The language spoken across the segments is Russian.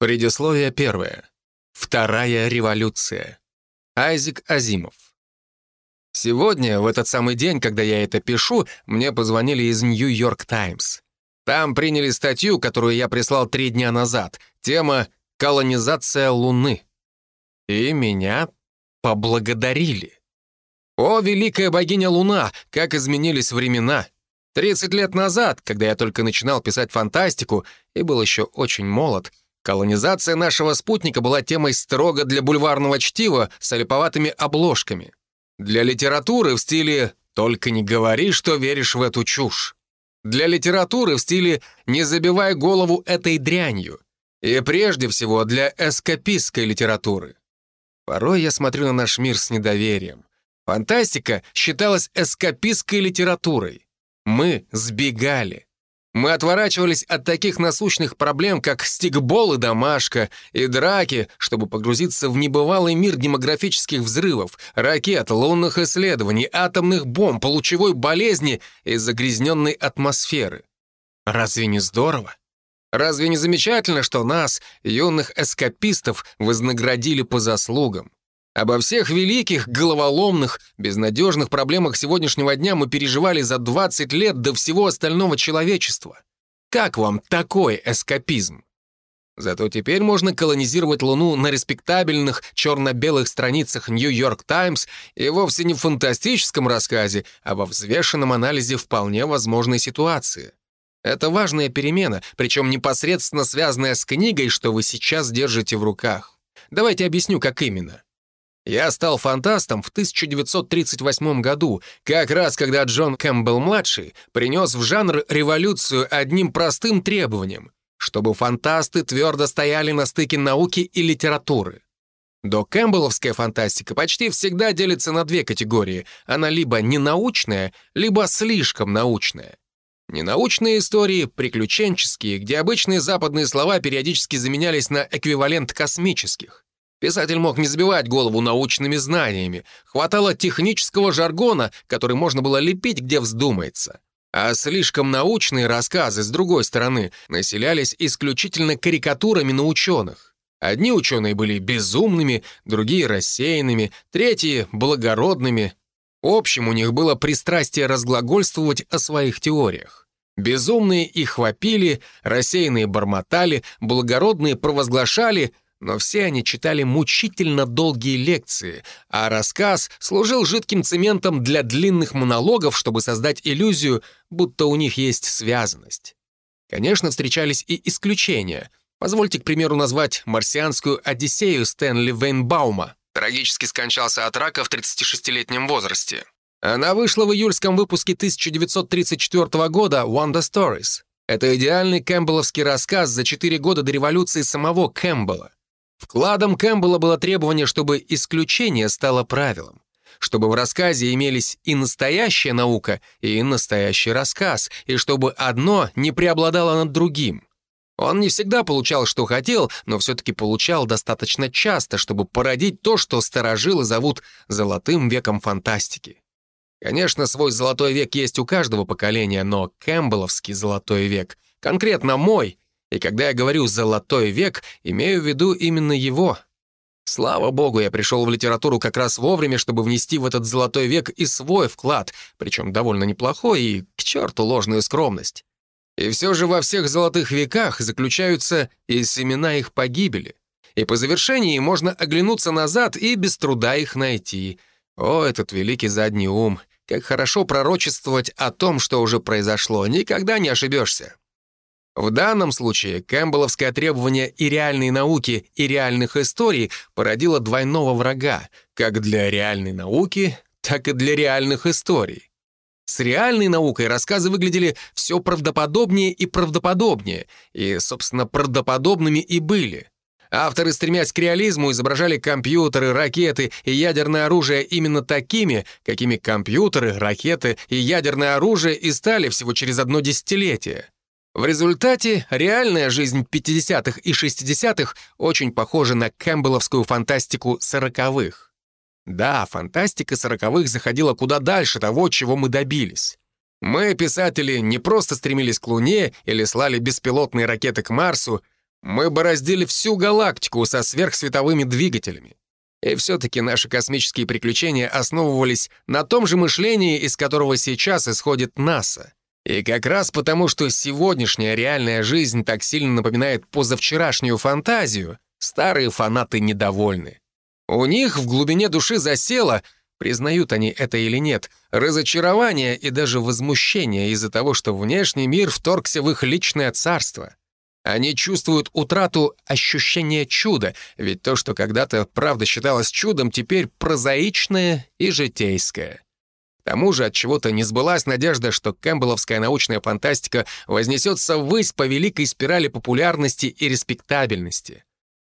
Предисловие первое. Вторая революция. Айзек Азимов. Сегодня, в этот самый день, когда я это пишу, мне позвонили из «Нью-Йорк Таймс». Там приняли статью, которую я прислал три дня назад. Тема «Колонизация Луны». И меня поблагодарили. О, великая богиня Луна, как изменились времена! 30 лет назад, когда я только начинал писать фантастику и был еще очень молод, Колонизация нашего спутника была темой строго для бульварного чтива с олиповатыми обложками. Для литературы в стиле «только не говори, что веришь в эту чушь». Для литературы в стиле «не забивай голову этой дрянью». И прежде всего для эскапистской литературы. Порой я смотрю на наш мир с недоверием. Фантастика считалась эскапистской литературой. Мы сбегали. Мы отворачивались от таких насущных проблем, как стикбол и домашка, и драки, чтобы погрузиться в небывалый мир демографических взрывов, ракет, лунных исследований, атомных бомб, лучевой болезни и загрязненной атмосферы. Разве не здорово? Разве не замечательно, что нас, юных эскапистов, вознаградили по заслугам? Обо всех великих, головоломных, безнадежных проблемах сегодняшнего дня мы переживали за 20 лет до всего остального человечества. Как вам такой эскапизм? Зато теперь можно колонизировать Луну на респектабельных черно-белых страницах «Нью-Йорк Таймс» и вовсе не в фантастическом рассказе, а во взвешенном анализе вполне возможной ситуации. Это важная перемена, причем непосредственно связанная с книгой, что вы сейчас держите в руках. Давайте объясню, как именно. Я стал фантастом в 1938 году, как раз когда Джон Кэмпбелл-младший принес в жанр революцию одним простым требованием, чтобы фантасты твердо стояли на стыке науки и литературы. До Кэмпбелловская фантастика почти всегда делится на две категории. Она либо ненаучная, либо слишком научная. Ненаучные истории, приключенческие, где обычные западные слова периодически заменялись на эквивалент космических. Писатель мог не забивать голову научными знаниями. Хватало технического жаргона, который можно было лепить, где вздумается. А слишком научные рассказы, с другой стороны, населялись исключительно карикатурами на ученых. Одни ученые были безумными, другие — рассеянными, третьи — благородными. Общим у них было пристрастие разглагольствовать о своих теориях. Безумные их вопили, рассеянные бормотали, благородные провозглашали — но все они читали мучительно долгие лекции, а рассказ служил жидким цементом для длинных монологов, чтобы создать иллюзию, будто у них есть связанность. Конечно, встречались и исключения. Позвольте, к примеру, назвать «Марсианскую Одиссею» Стэнли Вейнбаума. Трагически скончался от рака в 36-летнем возрасте. Она вышла в июльском выпуске 1934 года «Wonder Stories». Это идеальный кэмпбелловский рассказ за четыре года до революции самого Кэмпбелла. Вкладом Кэмпбелла было требование, чтобы исключение стало правилом, чтобы в рассказе имелись и настоящая наука, и настоящий рассказ, и чтобы одно не преобладало над другим. Он не всегда получал, что хотел, но все-таки получал достаточно часто, чтобы породить то, что старожилы зовут «золотым веком фантастики». Конечно, свой золотой век есть у каждого поколения, но Кэмпбелловский золотой век, конкретно мой, и когда я говорю «золотой век», имею в виду именно его. Слава богу, я пришел в литературу как раз вовремя, чтобы внести в этот золотой век и свой вклад, причем довольно неплохой, и к черту ложную скромность. И все же во всех золотых веках заключаются и семена их погибели. И по завершении можно оглянуться назад и без труда их найти. О, этот великий задний ум! Как хорошо пророчествовать о том, что уже произошло, никогда не ошибешься. В данном случае кэмпбелловское требование и реальной науки, и реальных историй породило двойного врага, как для реальной науки, так и для реальных историй. С реальной наукой рассказы выглядели все правдоподобнее и правдоподобнее, и, собственно, правдоподобными и были. Авторы, стремясь к реализму, изображали компьютеры, ракеты и ядерное оружие именно такими, какими компьютеры, ракеты и ядерное оружие и стали всего через одно десятилетие. В результате реальная жизнь 50-х и 60-х очень похожа на кэмпбелловскую фантастику 40-х. Да, фантастика 40-х заходила куда дальше того, чего мы добились. Мы, писатели, не просто стремились к Луне или слали беспилотные ракеты к Марсу, Мы бороздили всю галактику со сверхсветовыми двигателями. И все-таки наши космические приключения основывались на том же мышлении, из которого сейчас исходит НАСА. И как раз потому, что сегодняшняя реальная жизнь так сильно напоминает позавчерашнюю фантазию, старые фанаты недовольны. У них в глубине души засело, признают они это или нет, разочарование и даже возмущение из-за того, что внешний мир вторгся в их личное царство. Они чувствуют утрату ощущения чуда, ведь то, что когда-то правда считалось чудом, теперь прозаичное и житейское. Тому же от чего-то не сбылась надежда, что кэмпбелловская научная фантастика вознесется ввысь по великой спирали популярности и респектабельности.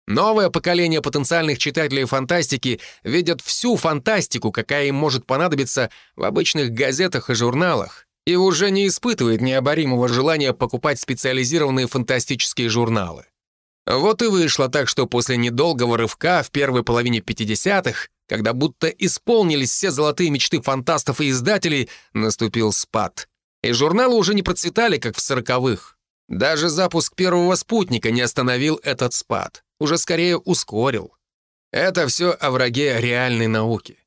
Новое поколение потенциальных читателей фантастики видят всю фантастику, какая им может понадобиться в обычных газетах и журналах и уже не испытывает необоримого желания покупать специализированные фантастические журналы. Вот и вышло так, что после недолгого рывка в первой половине 50-х, когда будто исполнились все золотые мечты фантастов и издателей, наступил спад. И журналы уже не процветали, как в сороковых. Даже запуск первого спутника не остановил этот спад, уже скорее ускорил. Это все о враге реальной науки.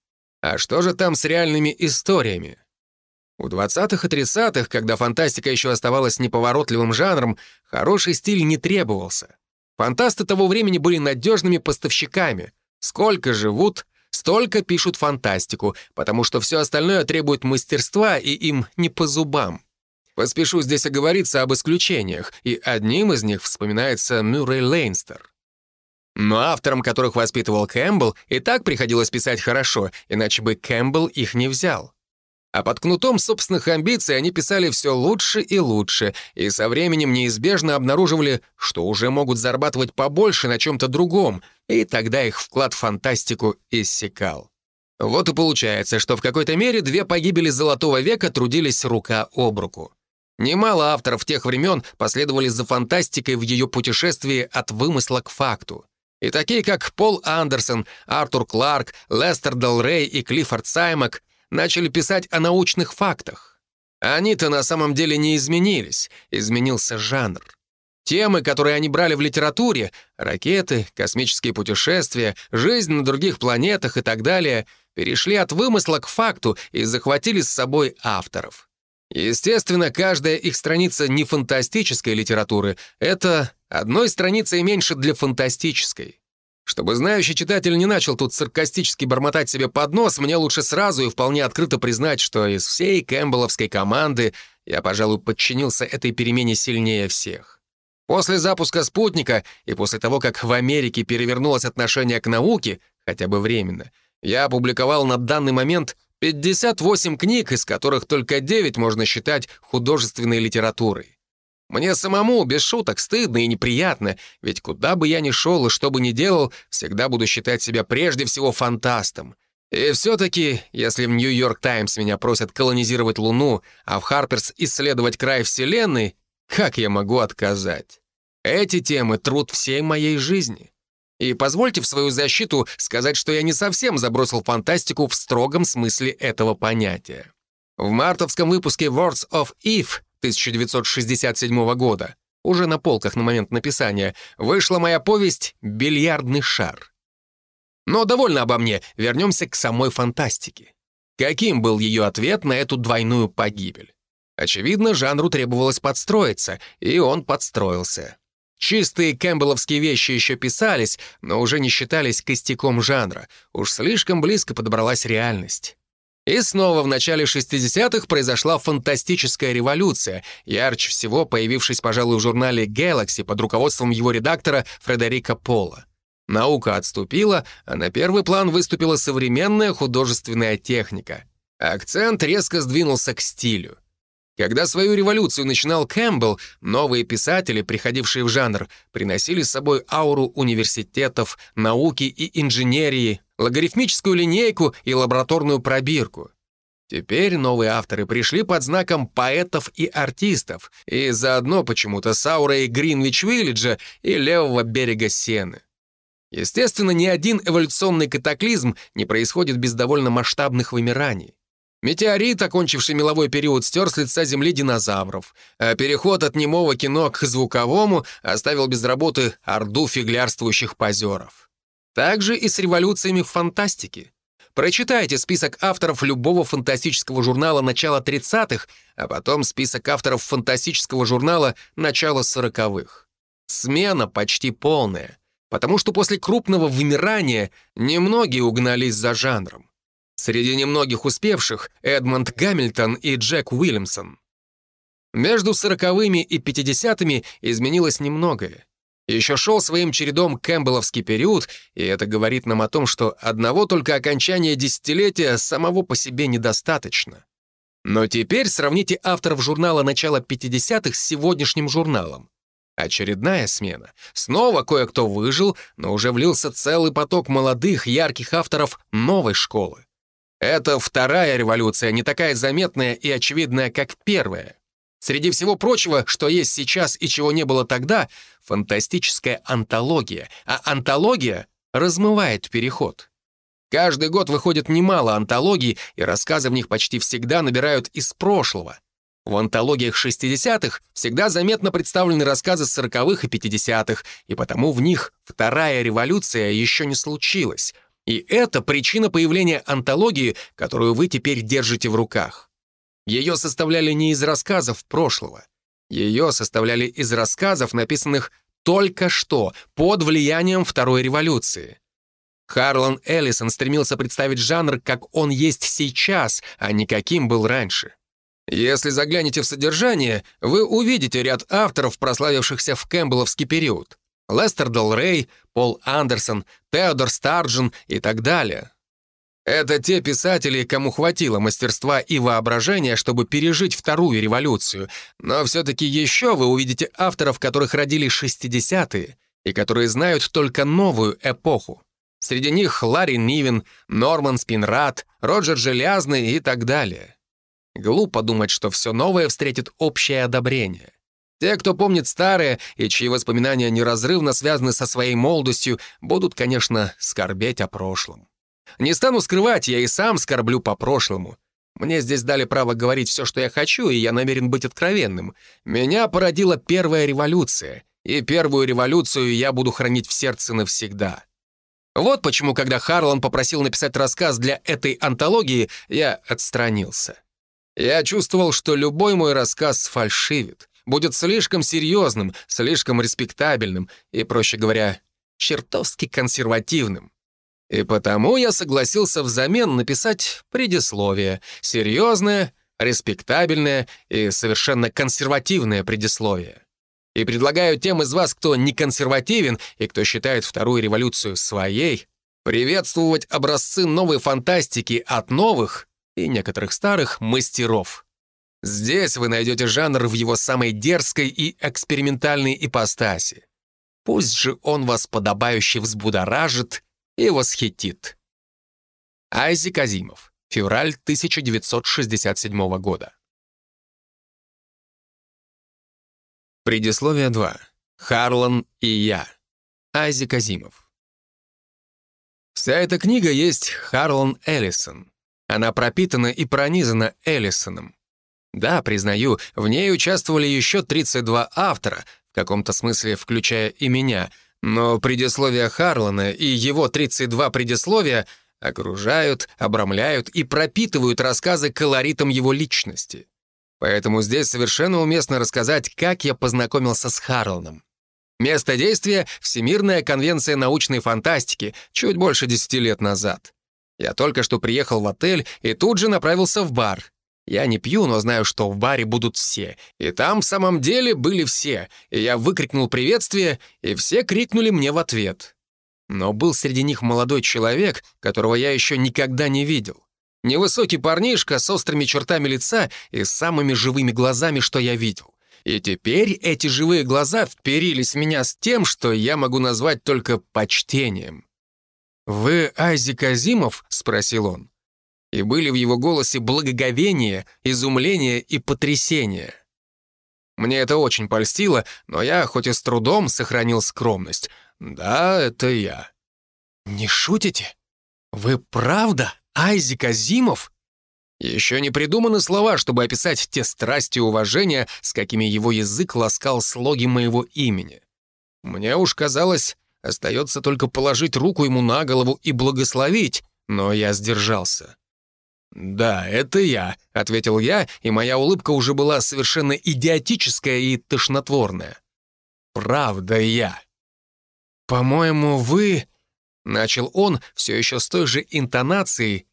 А что же там с реальными историями? В 20-х и 30-х, когда фантастика еще оставалась неповоротливым жанром, хороший стиль не требовался. Фантасты того времени были надежными поставщиками. Сколько живут, столько пишут фантастику, потому что все остальное требует мастерства, и им не по зубам. Поспешу здесь оговориться об исключениях, и одним из них вспоминается Мюррей Лейнстер. Но авторам, которых воспитывал Кэмпбелл, и так приходилось писать хорошо, иначе бы Кэмпбелл их не взял. А под кнутом собственных амбиций они писали все лучше и лучше, и со временем неизбежно обнаруживали, что уже могут зарабатывать побольше на чем-то другом, и тогда их вклад в фантастику иссякал. Вот и получается, что в какой-то мере две погибели Золотого века трудились рука об руку. Немало авторов тех времен последовали за фантастикой в ее путешествии от вымысла к факту. И такие, как Пол Андерсон, Артур Кларк, Лестер Дел Рей и Клиффорд Саймак начали писать о научных фактах. Они-то на самом деле не изменились, изменился жанр. Темы, которые они брали в литературе — ракеты, космические путешествия, жизнь на других планетах и так далее — перешли от вымысла к факту и захватили с собой авторов. Естественно, каждая их страница не фантастической литературы, это одной страницей меньше для фантастической. Чтобы знающий читатель не начал тут саркастически бормотать себе под нос, мне лучше сразу и вполне открыто признать, что из всей кэмпбелловской команды я, пожалуй, подчинился этой перемене сильнее всех. После запуска спутника и после того, как в Америке перевернулось отношение к науке, хотя бы временно, я опубликовал на данный момент 58 книг, из которых только 9 можно считать художественной литературой. Мне самому, без шуток, стыдно и неприятно, ведь куда бы я ни шел и что бы ни делал, всегда буду считать себя прежде всего фантастом. И все-таки, если в «Нью-Йорк Таймс» меня просят колонизировать Луну, а в «Харперс» исследовать край Вселенной, как я могу отказать? Эти темы — труд всей моей жизни. И позвольте в свою защиту сказать, что я не совсем забросил фантастику в строгом смысле этого понятия. В мартовском выпуске Words of Eve 1967 года, уже на полках на момент написания, вышла моя повесть «Бильярдный шар». Но довольно обо мне, вернемся к самой фантастике. Каким был ее ответ на эту двойную погибель? Очевидно, жанру требовалось подстроиться, и он подстроился. Чистые кэмпбелловские вещи еще писались, но уже не считались костяком жанра. Уж слишком близко подобралась реальность. И снова в начале 60-х произошла фантастическая революция, ярче всего появившись, пожалуй, в журнале Galaxy под руководством его редактора Фредерика Пола. Наука отступила, а на первый план выступила современная художественная техника. Акцент резко сдвинулся к стилю. Когда свою революцию начинал Кэмпбелл, новые писатели, приходившие в жанр, приносили с собой ауру университетов, науки и инженерии, логарифмическую линейку и лабораторную пробирку. Теперь новые авторы пришли под знаком поэтов и артистов, и заодно почему-то с аурой Гринвич-Виллиджа и левого берега Сены. Естественно, ни один эволюционный катаклизм не происходит без довольно масштабных вымираний. Метеорит, окончивший меловой период, стер с лица Земли динозавров, а переход от немого кино к звуковому оставил без работы орду фиглярствующих позеров. Так же и с революциями в фантастике. Прочитайте список авторов любого фантастического журнала начала 30-х, а потом список авторов фантастического журнала начала 40-х. Смена почти полная, потому что после крупного вымирания немногие угнались за жанром. Среди немногих успевших — Эдмонд Гамильтон и Джек Уильямсон. Между сороковыми и пятидесятыми изменилось немногое. Еще шел своим чередом кэмпбелловский период, и это говорит нам о том, что одного только окончания десятилетия самого по себе недостаточно. Но теперь сравните авторов журнала начала 50-х с сегодняшним журналом. Очередная смена. Снова кое-кто выжил, но уже влился целый поток молодых, ярких авторов новой школы. Это вторая революция, не такая заметная и очевидная, как первая. Среди всего прочего, что есть сейчас и чего не было тогда, фантастическая антология, а антология размывает переход. Каждый год выходит немало антологий, и рассказы в них почти всегда набирают из прошлого. В антологиях 60-х всегда заметно представлены рассказы 40-х и 50-х, и потому в них вторая революция еще не случилась — и это причина появления антологии, которую вы теперь держите в руках. Ее составляли не из рассказов прошлого. Ее составляли из рассказов, написанных только что, под влиянием Второй революции. Харлан Эллисон стремился представить жанр, как он есть сейчас, а не каким был раньше. Если заглянете в содержание, вы увидите ряд авторов, прославившихся в кэмпбелловский период. Лестер Дол Рей, Пол Андерсон, Теодор Старджин и так далее. Это те писатели, кому хватило мастерства и воображения, чтобы пережить вторую революцию, но все-таки еще вы увидите авторов, которых родили 60-е, и которые знают только новую эпоху. Среди них Ларри Нивен, Норман Спинрад, Роджер Желязный и так далее. Глупо думать, что все новое встретит общее одобрение. Те, кто помнит старое и чьи воспоминания неразрывно связаны со своей молодостью, будут, конечно, скорбеть о прошлом. Не стану скрывать, я и сам скорблю по прошлому. Мне здесь дали право говорить все, что я хочу, и я намерен быть откровенным. Меня породила первая революция, и первую революцию я буду хранить в сердце навсегда. Вот почему, когда Харлан попросил написать рассказ для этой антологии, я отстранился. Я чувствовал, что любой мой рассказ фальшивит будет слишком серьезным, слишком респектабельным и, проще говоря, чертовски консервативным. И потому я согласился взамен написать предисловие, серьезное, респектабельное и совершенно консервативное предисловие. И предлагаю тем из вас, кто не консервативен и кто считает вторую революцию своей, приветствовать образцы новой фантастики от новых и некоторых старых мастеров. Здесь вы найдете жанр в его самой дерзкой и экспериментальной ипостаси. Пусть же он вас подобающе взбудоражит и восхитит. Айзек Азимов. Февраль 1967 года. Предисловие 2. Харлан и я. Айзек Азимов. Вся эта книга есть Харлан Эллисон. Она пропитана и пронизана Эллисоном. Да, признаю, в ней участвовали еще 32 автора, в каком-то смысле включая и меня, но предисловия Харлана и его 32 предисловия окружают, обрамляют и пропитывают рассказы колоритом его личности. Поэтому здесь совершенно уместно рассказать, как я познакомился с Харланом. Место действия — Всемирная конвенция научной фантастики, чуть больше 10 лет назад. Я только что приехал в отель и тут же направился в бар. Я не пью, но знаю, что в баре будут все. И там в самом деле были все. И я выкрикнул приветствие, и все крикнули мне в ответ. Но был среди них молодой человек, которого я еще никогда не видел. Невысокий парнишка с острыми чертами лица и самыми живыми глазами, что я видел. И теперь эти живые глаза вперились в меня с тем, что я могу назвать только почтением. «Вы Айзек Азимов?» — спросил он и были в его голосе благоговение, изумление и потрясение. Мне это очень польстило, но я, хоть и с трудом, сохранил скромность. Да, это я. «Не шутите? Вы правда Айзек Азимов?» Еще не придуманы слова, чтобы описать те страсти и уважения, с какими его язык ласкал слоги моего имени. Мне уж казалось, остается только положить руку ему на голову и благословить, но я сдержался. «Да, это я», — ответил я, и моя улыбка уже была совершенно идиотическая и тошнотворная. «Правда я». «По-моему, вы...» — начал он все еще с той же интонацией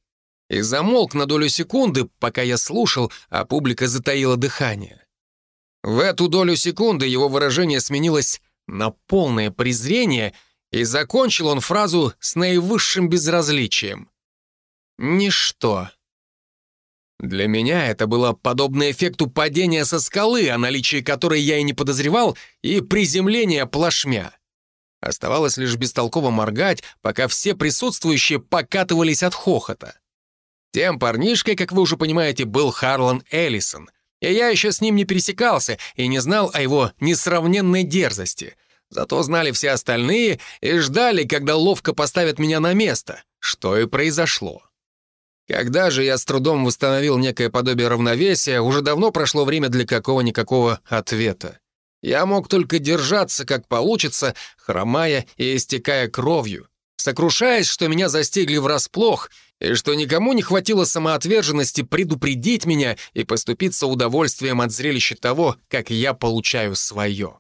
и замолк на долю секунды, пока я слушал, а публика затаила дыхание. В эту долю секунды его выражение сменилось на полное презрение, и закончил он фразу с наивысшим безразличием. «Ничто». Для меня это было подобно эффекту падения со скалы, о наличии которой я и не подозревал, и приземления плашмя. Оставалось лишь бестолково моргать, пока все присутствующие покатывались от хохота. Тем парнишкой, как вы уже понимаете, был Харлан Эллисон, и я еще с ним не пересекался и не знал о его несравненной дерзости. Зато знали все остальные и ждали, когда ловко поставят меня на место, что и произошло. Когда же я с трудом восстановил некое подобие равновесия, уже давно прошло время для какого-никакого ответа. Я мог только держаться, как получится, хромая и истекая кровью, сокрушаясь, что меня застигли врасплох, и что никому не хватило самоотверженности предупредить меня и поступиться удовольствием от зрелища того, как я получаю свое.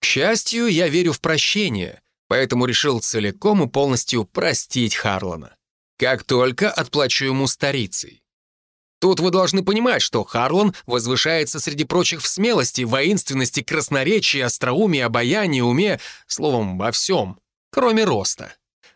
К счастью, я верю в прощение, поэтому решил целиком и полностью простить Харлана как только отплачу ему старицей. Тут вы должны понимать, что Харлан возвышается среди прочих в смелости, воинственности, красноречии, остроумии, обаянии, уме, словом, во всем, кроме роста.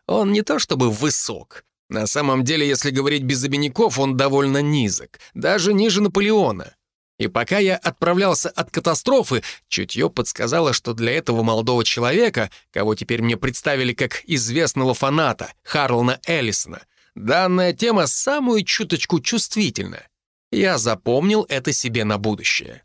Он не то чтобы высок. На самом деле, если говорить без обиняков, он довольно низок, даже ниже Наполеона. И пока я отправлялся от катастрофы, чутье подсказало, что для этого молодого человека, кого теперь мне представили как известного фаната, Харлана Эллисона, Данная тема самую чуточку чувствительна. Я запомнил это себе на будущее.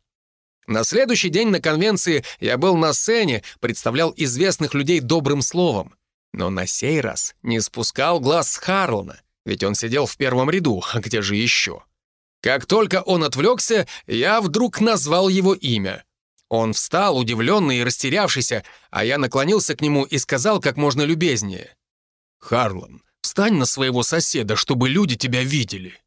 На следующий день на конвенции я был на сцене, представлял известных людей добрым словом. Но на сей раз не спускал глаз с Харлана, ведь он сидел в первом ряду, а где же еще? Как только он отвлекся, я вдруг назвал его имя. Он встал, удивленный и растерявшийся, а я наклонился к нему и сказал как можно любезнее. «Харлан, Встань на своего соседа, чтобы люди тебя видели».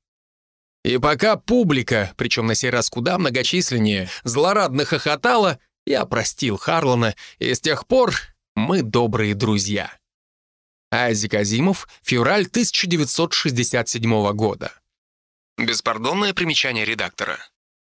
И пока публика, причем на сей раз куда многочисленнее, злорадно хохотала, я простил Харлана, и с тех пор мы добрые друзья. Айзек Азимов, февраль 1967 года. Беспардонное примечание редактора.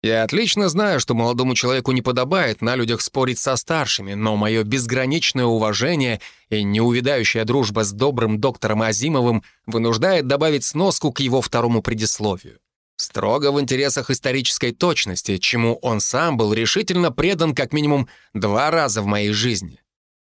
Я отлично знаю, что молодому человеку не подобает на людях спорить со старшими, но мое безграничное уважение и неувидающая дружба с добрым доктором Азимовым вынуждает добавить сноску к его второму предисловию. Строго в интересах исторической точности, чему он сам был решительно предан как минимум два раза в моей жизни.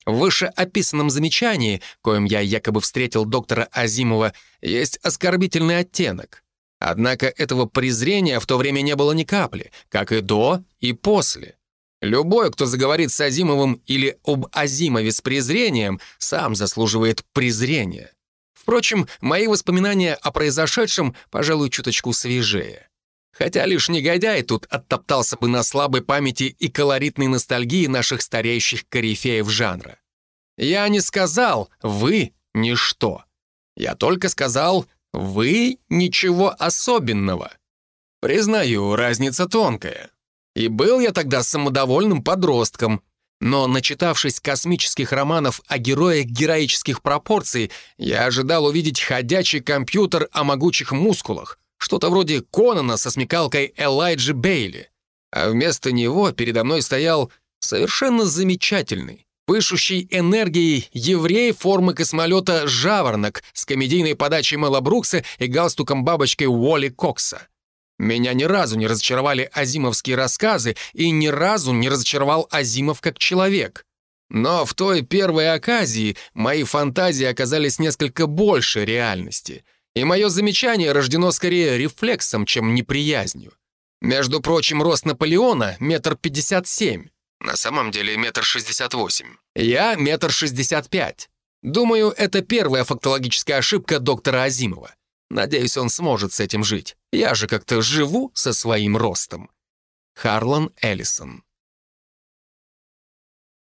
В вышеописанном замечании, коим я якобы встретил доктора Азимова, есть оскорбительный оттенок — Однако этого презрения в то время не было ни капли, как и до, и после. Любой, кто заговорит с Азимовым или об Азимове с презрением, сам заслуживает презрения. Впрочем, мои воспоминания о произошедшем, пожалуй, чуточку свежее. Хотя лишь негодяй тут оттоптался бы на слабой памяти и колоритной ностальгии наших стареющих корифеев жанра. Я не сказал «вы» — ничто. Я только сказал вы ничего особенного. Признаю, разница тонкая. И был я тогда самодовольным подростком, но, начитавшись космических романов о героях героических пропорций, я ожидал увидеть ходячий компьютер о могучих мускулах, что-то вроде Конана со смекалкой Элайджи Бейли. А вместо него передо мной стоял совершенно замечательный, пышущий энергией еврей формы космолета «Жаворонок» с комедийной подачей Мэла Брукса и галстуком-бабочкой Уолли Кокса. Меня ни разу не разочаровали азимовские рассказы, и ни разу не разочаровал Азимов как человек. Но в той первой оказии мои фантазии оказались несколько больше реальности, и мое замечание рождено скорее рефлексом, чем неприязнью. Между прочим, рост Наполеона — метр пятьдесят семь. На самом деле метр шестьдесят восемь. Я метр шестьдесят пять. Думаю, это первая фактологическая ошибка доктора Азимова. Надеюсь, он сможет с этим жить. Я же как-то живу со своим ростом. Харлан Эллисон